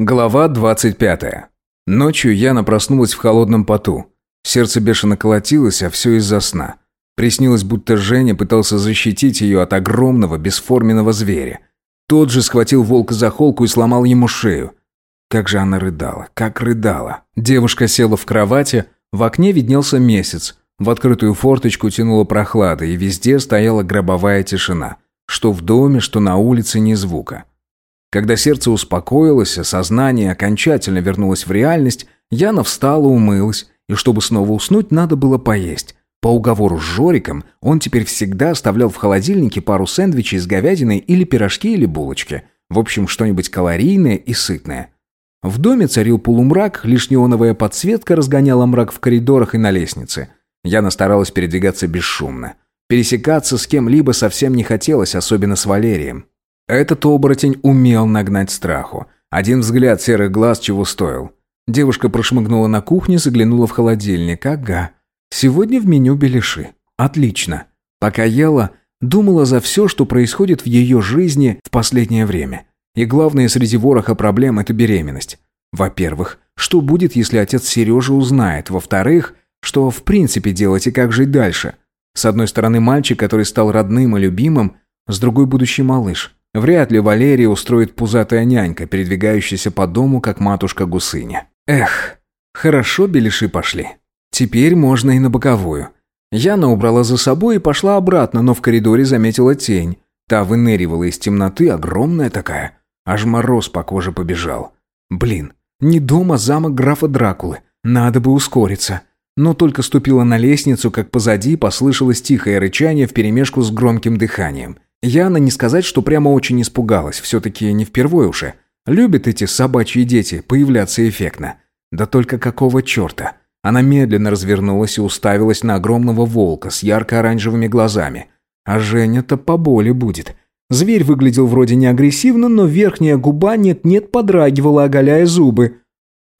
Глава 25. Ночью Яна проснулась в холодном поту. Сердце бешено колотилось, а все из-за сна. Приснилось, будто Женя пытался защитить ее от огромного бесформенного зверя. Тот же схватил волка за холку и сломал ему шею. Как же она рыдала, как рыдала. Девушка села в кровати, в окне виднелся месяц. В открытую форточку тянула прохлада, и везде стояла гробовая тишина. Что в доме, что на улице ни звука. Когда сердце успокоилось, а сознание окончательно вернулось в реальность, Яна встала, умылась, и чтобы снова уснуть, надо было поесть. По уговору с Жориком он теперь всегда оставлял в холодильнике пару сэндвичей с говядиной или пирожки или булочки. В общем, что-нибудь калорийное и сытное. В доме царил полумрак, лишь неоновая подсветка разгоняла мрак в коридорах и на лестнице. Яна старалась передвигаться бесшумно. Пересекаться с кем-либо совсем не хотелось, особенно с Валерием. Этот оборотень умел нагнать страху. Один взгляд серых глаз чего стоил. Девушка прошмыгнула на кухню, заглянула в холодильник. Ага. Сегодня в меню беляши. Отлично. Пока ела, думала за все, что происходит в ее жизни в последнее время. И главное среди вороха проблем – это беременность. Во-первых, что будет, если отец Сережи узнает? Во-вторых, что в принципе делать и как жить дальше? С одной стороны, мальчик, который стал родным и любимым, с другой – будущий малыш. Вряд ли Валерия устроит пузатая нянька, передвигающаяся по дому, как матушка-гусыня. Эх, хорошо беляши пошли. Теперь можно и на боковую. Яна убрала за собой и пошла обратно, но в коридоре заметила тень. Та выныривала из темноты, огромная такая. Аж мороз по коже побежал. Блин, не дома замок графа Дракулы. Надо бы ускориться. Но только ступила на лестницу, как позади послышалось тихое рычание вперемешку с громким дыханием – Яна не сказать, что прямо очень испугалась, все-таки не впервые уже. Любят эти собачьи дети появляться эффектно. Да только какого черта? Она медленно развернулась и уставилась на огромного волка с ярко-оранжевыми глазами. А Женя-то поболе будет. Зверь выглядел вроде не агрессивно, но верхняя губа нет-нет подрагивала, оголяя зубы.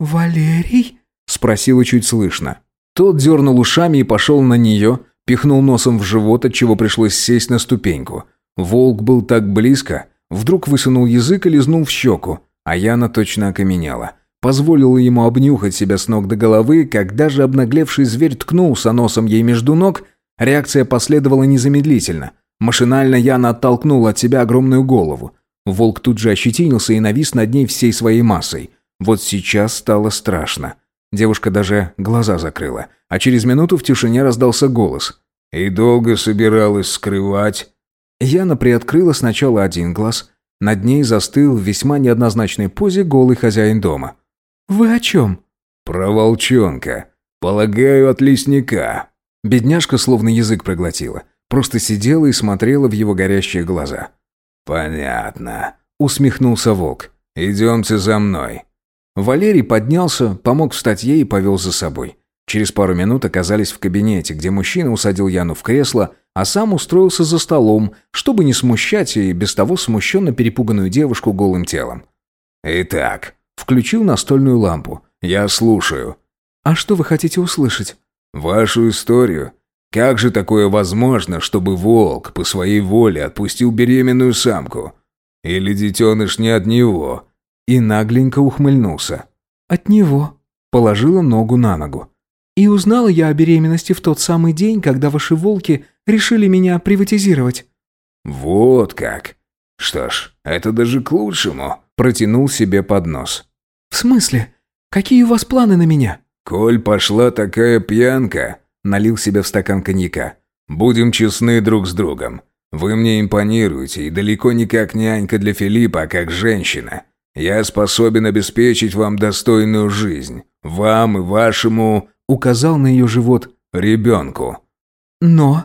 «Валерий?» – спросила чуть слышно. Тот дернул ушами и пошел на нее, пихнул носом в живот, от чего пришлось сесть на ступеньку – Волк был так близко, вдруг высунул язык и лизнул в щеку, а Яна точно окаменела. Позволила ему обнюхать себя с ног до головы, когда же обнаглевший зверь ткнулся носом ей между ног, реакция последовала незамедлительно. Машинально Яна оттолкнула от себя огромную голову. Волк тут же ощетинился и навис над ней всей своей массой. Вот сейчас стало страшно. Девушка даже глаза закрыла, а через минуту в тишине раздался голос. «И долго собиралась скрывать?» Яна приоткрыла сначала один глаз. Над ней застыл в весьма неоднозначной позе голый хозяин дома. «Вы о чем?» «Про волчонка. Полагаю, от лесника». Бедняжка словно язык проглотила. Просто сидела и смотрела в его горящие глаза. «Понятно», — усмехнулся волк. «Идемте за мной». Валерий поднялся, помог встать ей и повел за собой. Через пару минут оказались в кабинете, где мужчина усадил Яну в кресло, а сам устроился за столом, чтобы не смущать и без того смущенно перепуганную девушку голым телом. «Итак», — включил настольную лампу. «Я слушаю». «А что вы хотите услышать?» «Вашу историю. Как же такое возможно, чтобы волк по своей воле отпустил беременную самку? Или детеныш не от него?» И нагленько ухмыльнулся. «От него». Положила ногу на ногу. И узнала я о беременности в тот самый день, когда ваши волки решили меня приватизировать». «Вот как. Что ж, это даже к лучшему», — протянул себе под нос. «В смысле? Какие у вас планы на меня?» «Коль пошла такая пьянка», — налил себе в стакан коньяка. «Будем честны друг с другом. Вы мне импонируете, и далеко не как нянька для Филиппа, а как женщина. Я способен обеспечить вам достойную жизнь. Вам и вашему указал на ее живот ребенку. Но...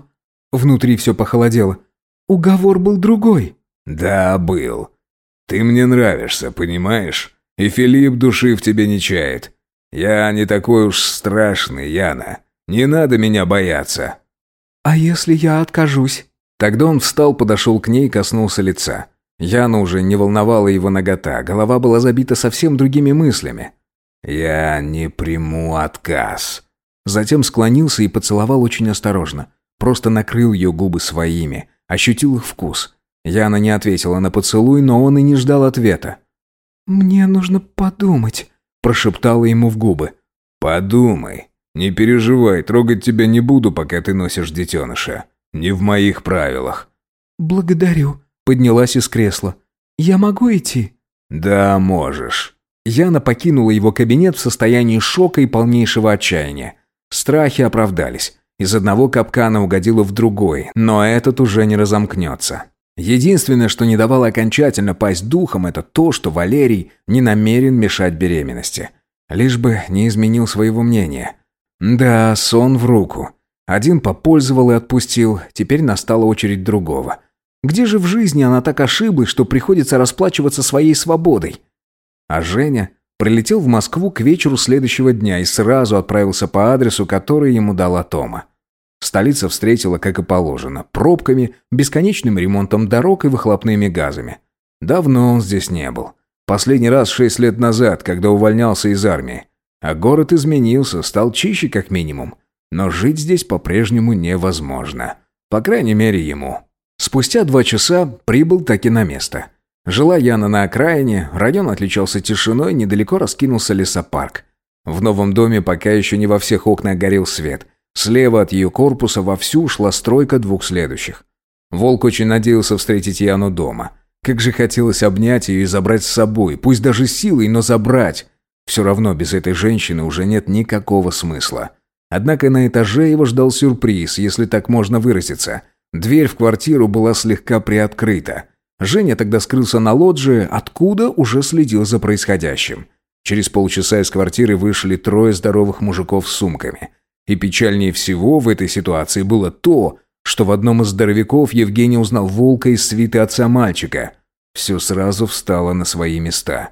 Внутри все похолодело. Уговор был другой. Да, был. Ты мне нравишься, понимаешь? И Филипп души в тебе не чает. Я не такой уж страшный, Яна. Не надо меня бояться. А если я откажусь? Тогда он встал, подошел к ней и коснулся лица. Яна уже не волновала его нагота, голова была забита совсем другими мыслями. «Я не приму отказ». Затем склонился и поцеловал очень осторожно. Просто накрыл ее губы своими, ощутил их вкус. Яна не ответила на поцелуй, но он и не ждал ответа. «Мне нужно подумать», – прошептала ему в губы. «Подумай. Не переживай, трогать тебя не буду, пока ты носишь детеныша. Не в моих правилах». «Благодарю», – поднялась из кресла. «Я могу идти?» «Да, можешь». Яна покинула его кабинет в состоянии шока и полнейшего отчаяния. Страхи оправдались. Из одного капкана угодила в другой, но этот уже не разомкнется. Единственное, что не давало окончательно пасть духом, это то, что Валерий не намерен мешать беременности. Лишь бы не изменил своего мнения. Да, сон в руку. Один попользовал и отпустил, теперь настала очередь другого. Где же в жизни она так ошиблась, что приходится расплачиваться своей свободой? А Женя прилетел в Москву к вечеру следующего дня и сразу отправился по адресу, который ему дала Тома. Столица встретила, как и положено, пробками, бесконечным ремонтом дорог и выхлопными газами. Давно он здесь не был. Последний раз шесть лет назад, когда увольнялся из армии. А город изменился, стал чище как минимум. Но жить здесь по-прежнему невозможно. По крайней мере, ему. Спустя два часа прибыл таки на место. Жила Яна на окраине, район отличался тишиной, недалеко раскинулся лесопарк. В новом доме пока еще не во всех окнах горел свет – Слева от ее корпуса вовсю шла стройка двух следующих. Волк очень надеялся встретить Яну дома. Как же хотелось обнять ее и забрать с собой, пусть даже силой, но забрать. Все равно без этой женщины уже нет никакого смысла. Однако на этаже его ждал сюрприз, если так можно выразиться. Дверь в квартиру была слегка приоткрыта. Женя тогда скрылся на лоджии, откуда уже следил за происходящим. Через полчаса из квартиры вышли трое здоровых мужиков с сумками – и печальнее всего в этой ситуации было то, что в одном из здоровяков Евгений узнал волка из свиты отца мальчика. Все сразу встало на свои места.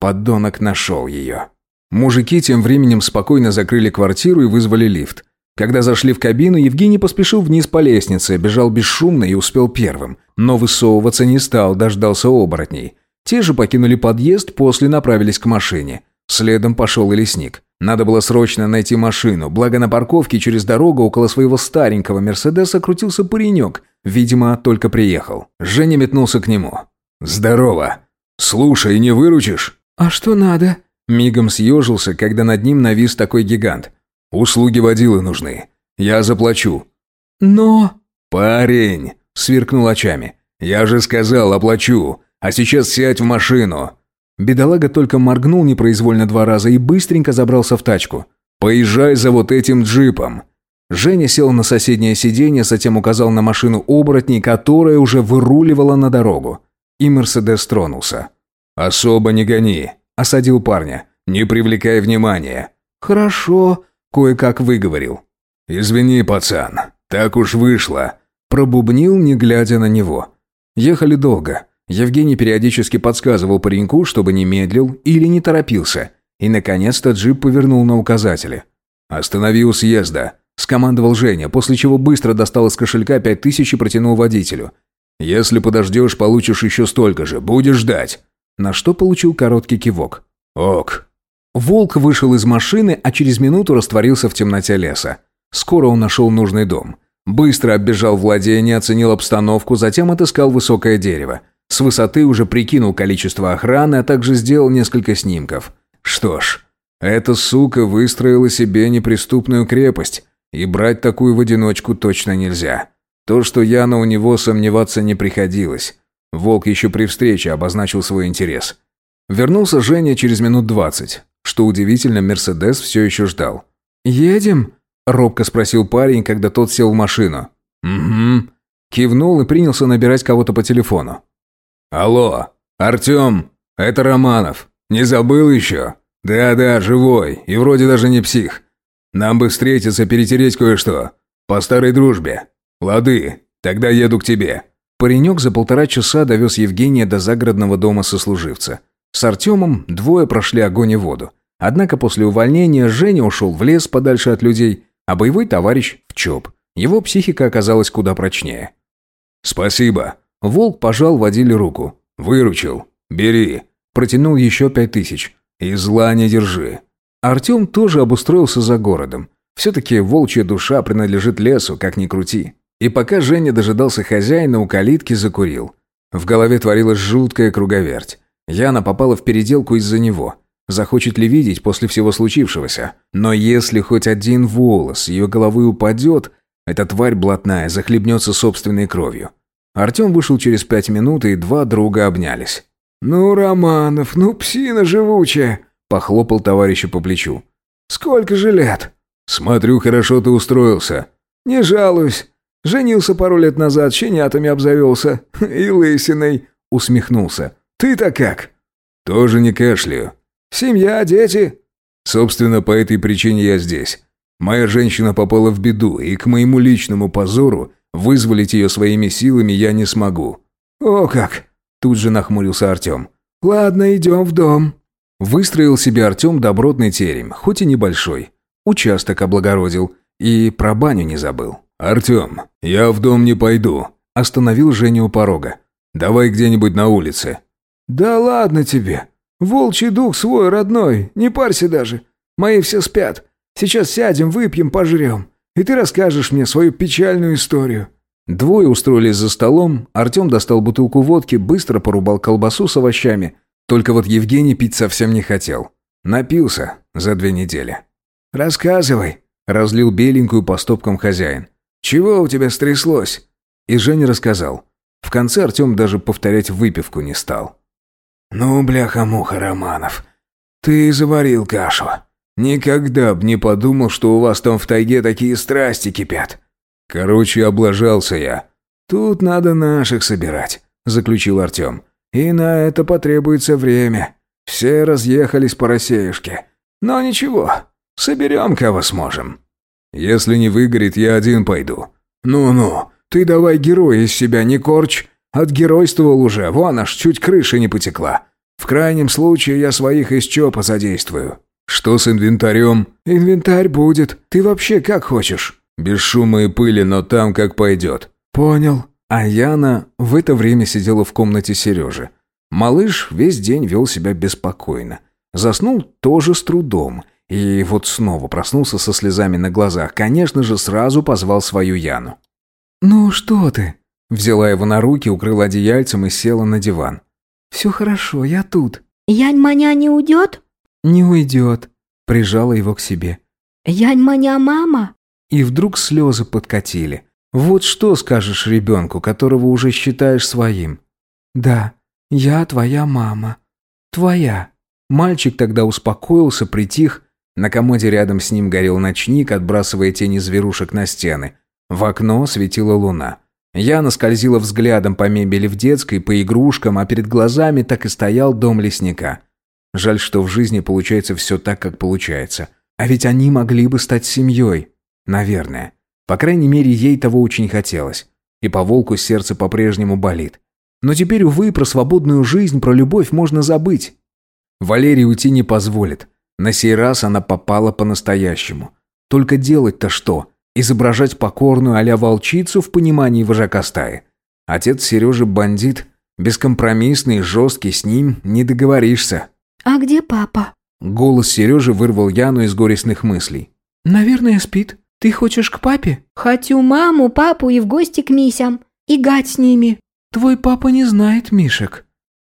Поддонок нашел ее. Мужики тем временем спокойно закрыли квартиру и вызвали лифт. Когда зашли в кабину, Евгений поспешил вниз по лестнице, бежал бесшумно и успел первым. Но высовываться не стал, дождался оборотней. Те же покинули подъезд, после направились к машине. Следом пошел и лесник. Надо было срочно найти машину, благо на парковке через дорогу около своего старенького «Мерседеса» крутился паренек. Видимо, только приехал. Женя метнулся к нему. «Здорово. Слушай, не выручишь?» «А что надо?» Мигом съежился, когда над ним навис такой гигант. «Услуги водилы нужны. Я заплачу». «Но...» «Парень!» — сверкнул очами. «Я же сказал, оплачу. А сейчас сядь в машину. Бедолага только моргнул непроизвольно два раза и быстренько забрался в тачку. «Поезжай за вот этим джипом!» Женя сел на соседнее сиденье, затем указал на машину оборотней, которая уже выруливала на дорогу. И Мерседес тронулся. «Особо не гони», – осадил парня. «Не привлекай внимания». «Хорошо», – кое-как выговорил. «Извини, пацан, так уж вышло», – пробубнил, не глядя на него. Ехали долго. Евгений периодически подсказывал пареньку, чтобы не медлил или не торопился. И, наконец-то, джип повернул на указатели. «Останови у съезда», – скомандовал Женя, после чего быстро достал из кошелька пять тысяч и протянул водителю. «Если подождешь, получишь еще столько же. Будешь ждать». На что получил короткий кивок. «Ок». Волк вышел из машины, а через минуту растворился в темноте леса. Скоро он нашел нужный дом. Быстро оббежал владение, оценил обстановку, затем отыскал высокое дерево. С высоты уже прикинул количество охраны, а также сделал несколько снимков. Что ж, эта сука выстроила себе неприступную крепость, и брать такую в одиночку точно нельзя. То, что Яна у него сомневаться не приходилось. Волк еще при встрече обозначил свой интерес. Вернулся Женя через минут двадцать. Что удивительно, Мерседес все еще ждал. «Едем?» – робко спросил парень, когда тот сел в машину. «Угу». Кивнул и принялся набирать кого-то по телефону. «Алло, Артем, это Романов. Не забыл еще? Да-да, живой, и вроде даже не псих. Нам бы встретиться, перетереть кое-что. По старой дружбе. Лады, тогда еду к тебе». Паренек за полтора часа довез Евгения до загородного дома сослуживца. С Артемом двое прошли огонь и воду. Однако после увольнения Женя ушел в лес подальше от людей, а боевой товарищ в ЧОП. Его психика оказалась куда прочнее. «Спасибо», Волк пожал водили руку. «Выручил. Бери». Протянул еще пять тысяч. «И зла не держи». Артем тоже обустроился за городом. Все-таки волчья душа принадлежит лесу, как ни крути. И пока Женя дожидался хозяина, у калитки закурил. В голове творилась жуткая круговерть. Яна попала в переделку из-за него. Захочет ли видеть после всего случившегося? Но если хоть один волос ее головы упадет, эта тварь блатная захлебнется собственной кровью. Артем вышел через пять минут, и два друга обнялись. «Ну, Романов, ну псина живучая!» – похлопал товарища по плечу. «Сколько же лет?» «Смотрю, хорошо ты устроился». «Не жалуюсь. Женился пару лет назад, щенятами обзавелся. И лысиной», – усмехнулся. «Ты-то как?» «Тоже не кашляю». «Семья, дети?» «Собственно, по этой причине я здесь. Моя женщина попала в беду, и к моему личному позору вызволить ее своими силами я не смогу». «О как!» – тут же нахмурился Артем. «Ладно, идем в дом». Выстроил себе Артем добротный терем, хоть и небольшой. Участок облагородил и про баню не забыл. «Артем, я в дом не пойду», – остановил Женю у порога. «Давай где-нибудь на улице». «Да ладно тебе. Волчий дух свой, родной, не парься даже. Мои все спят. Сейчас сядем, выпьем, пожрем. И ты расскажешь мне свою печальную историю». Двое устроились за столом, Артем достал бутылку водки, быстро порубал колбасу с овощами. Только вот Евгений пить совсем не хотел. Напился за две недели. «Рассказывай», – разлил беленькую по стопкам хозяин. «Чего у тебя стряслось?» И Женя рассказал. В конце Артем даже повторять выпивку не стал. «Ну, бляха-муха, Романов, ты заварил кашу. Никогда б не подумал, что у вас там в тайге такие страсти кипят». «Короче, облажался я». «Тут надо наших собирать», – заключил Артем. «И на это потребуется время. Все разъехались по рассеюшке. Но ничего, соберем, кого сможем». «Если не выгорит, я один пойду». «Ну-ну, ты давай героя из себя не корчь. Отгеройствовал уже, вон аж чуть крыша не потекла. В крайнем случае я своих из ЧОПа задействую». «Что с инвентарем?» «Инвентарь будет. Ты вообще как хочешь?» «Без шума и пыли, но там как пойдет». «Понял». А Яна в это время сидела в комнате Сережи. Малыш весь день вел себя беспокойно. Заснул тоже с трудом. И вот снова проснулся со слезами на глазах. Конечно же, сразу позвал свою Яну. «Ну что ты?» Взяла его на руки, укрыла одеяльцем и села на диван. «Все хорошо, я тут». «Янь-маня не уйдет?» «Не уйдет», — прижала его к себе. «Янь-маня мама?» И вдруг слезы подкатили. Вот что скажешь ребенку, которого уже считаешь своим? «Да, я твоя мама. Твоя». Мальчик тогда успокоился, притих. На комоде рядом с ним горел ночник, отбрасывая тени зверушек на стены. В окно светила луна. Яна скользила взглядом по мебели в детской, по игрушкам, а перед глазами так и стоял дом лесника. Жаль, что в жизни получается все так, как получается. А ведь они могли бы стать семьей. Наверное. По крайней мере, ей того очень хотелось. И по волку сердце по-прежнему болит. Но теперь, увы, про свободную жизнь, про любовь можно забыть. Валерий уйти не позволит. На сей раз она попала по-настоящему. Только делать-то что? Изображать покорную а волчицу в понимании вожака стаи. Отец Сережи бандит, бескомпромиссный, жесткий, с ним не договоришься. «А где папа?» Голос Сережи вырвал Яну из горестных мыслей. «Наверное, спит. Ты хочешь к папе?» «Хочу маму, папу и в гости к Мисям. И гать с ними». «Твой папа не знает Мишек».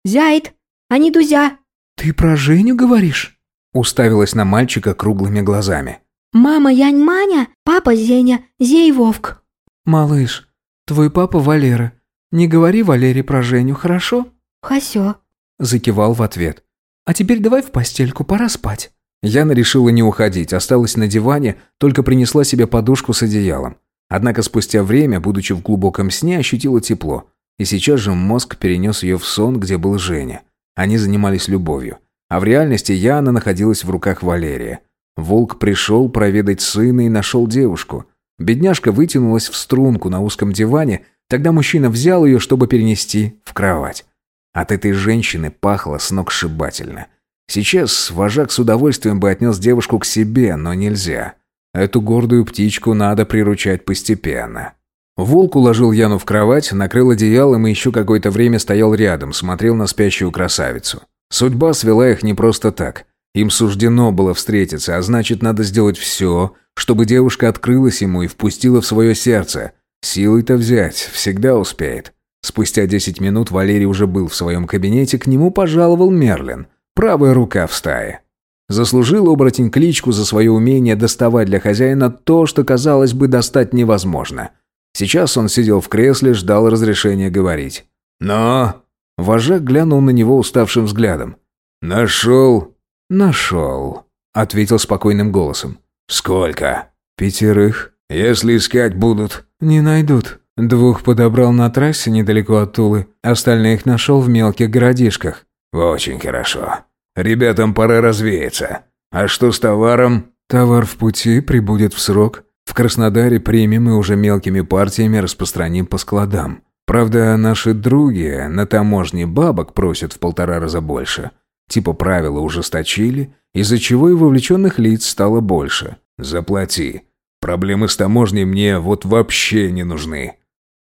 «Зяет, а не Дузя». «Ты про Женю говоришь?» Уставилась на мальчика круглыми глазами. Мама Янь Маня, папа Зеня, Зей Вовк. Малыш, твой папа Валера. Не говори Валере про Женю, хорошо? Хасё. Закивал в ответ. А теперь давай в постельку, пора спать. Яна решила не уходить, осталась на диване, только принесла себе подушку с одеялом. Однако спустя время, будучи в глубоком сне, ощутила тепло. И сейчас же мозг перенес ее в сон, где был Женя. Они занимались любовью. А в реальности Яна находилась в руках Валерия. Волк пришел проведать сына и нашел девушку. Бедняжка вытянулась в струнку на узком диване, тогда мужчина взял ее, чтобы перенести в кровать. От этой женщины пахло сногсшибательно. Сейчас вожак с удовольствием бы отнес девушку к себе, но нельзя. Эту гордую птичку надо приручать постепенно. Волк уложил Яну в кровать, накрыл одеялом и еще какое-то время стоял рядом, смотрел на спящую красавицу. Судьба свела их не просто так. Им суждено было встретиться, а значит, надо сделать все, чтобы девушка открылась ему и впустила в свое сердце. Силой-то взять всегда успеет. Спустя десять минут Валерий уже был в своем кабинете, к нему пожаловал Мерлин, правая рука в стае. Заслужил оборотень кличку за свое умение доставать для хозяина то, что, казалось бы, достать невозможно. Сейчас он сидел в кресле, ждал разрешения говорить. «Но...» Вожак глянул на него уставшим взглядом. «Нашел...» «Нашел», — ответил спокойным голосом. «Сколько?» «Пятерых». «Если искать будут...» «Не найдут. Двух подобрал на трассе недалеко от Тулы, остальных нашел в мелких городишках». «Очень хорошо. Ребятам пора развеяться. А что с товаром?» «Товар в пути, прибудет в срок. В Краснодаре примем и уже мелкими партиями распространим по складам. Правда, наши други на таможне бабок просят в полтора раза больше. Типа правила ужесточили, из-за чего и вовлеченных лиц стало больше. «Заплати. Проблемы с таможней мне вот вообще не нужны».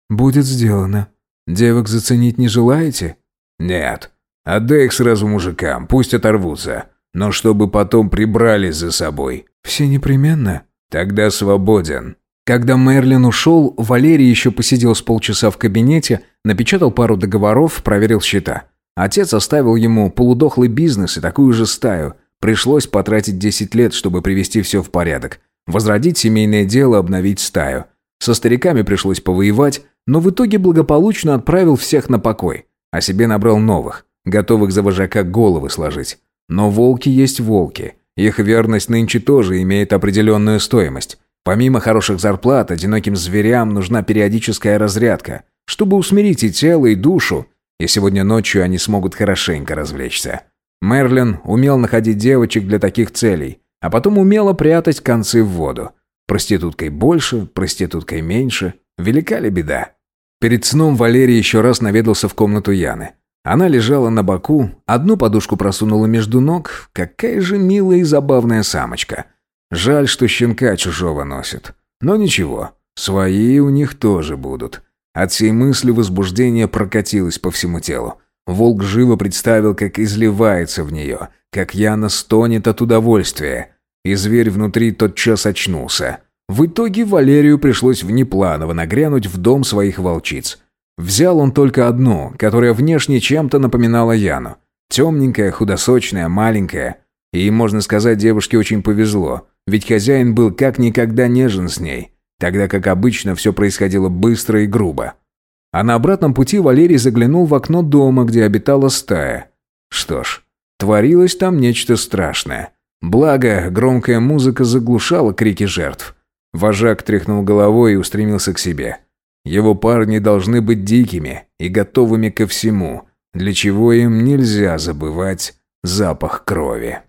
«Будет сделано. Девок заценить не желаете?» «Нет. Отдай их сразу мужикам, пусть оторвутся. Но чтобы потом прибрали за собой». «Все непременно?» «Тогда свободен». Когда Мерлин ушел, Валерий еще посидел с полчаса в кабинете, напечатал пару договоров, проверил счета. Отец оставил ему полудохлый бизнес и такую же стаю. Пришлось потратить 10 лет, чтобы привести все в порядок. Возродить семейное дело, обновить стаю. Со стариками пришлось повоевать, но в итоге благополучно отправил всех на покой. А себе набрал новых, готовых за вожака головы сложить. Но волки есть волки. Их верность нынче тоже имеет определенную стоимость. Помимо хороших зарплат, одиноким зверям нужна периодическая разрядка, чтобы усмирить и тело, и душу, и сегодня ночью они смогут хорошенько развлечься. Мерлин умел находить девочек для таких целей, а потом умело прятать концы в воду. Проституткой больше, проституткой меньше. Велика ли беда? Перед сном Валерий еще раз наведался в комнату Яны. Она лежала на боку, одну подушку просунула между ног. Какая же милая и забавная самочка. Жаль, что щенка чужого носит. Но ничего, свои у них тоже будут. От всей мысли возбуждение прокатилось по всему телу. Волк живо представил, как изливается в нее, как Яна стонет от удовольствия. И зверь внутри тотчас очнулся. В итоге Валерию пришлось внепланово нагрянуть в дом своих волчиц. Взял он только одну, которая внешне чем-то напоминала Яну. Темненькая, худосочная, маленькая. И, можно сказать, девушке очень повезло, ведь хозяин был как никогда нежен с ней тогда как обычно все происходило быстро и грубо. А на обратном пути Валерий заглянул в окно дома, где обитала стая. Что ж, творилось там нечто страшное. Благо, громкая музыка заглушала крики жертв. Вожак тряхнул головой и устремился к себе. Его парни должны быть дикими и готовыми ко всему, для чего им нельзя забывать запах крови.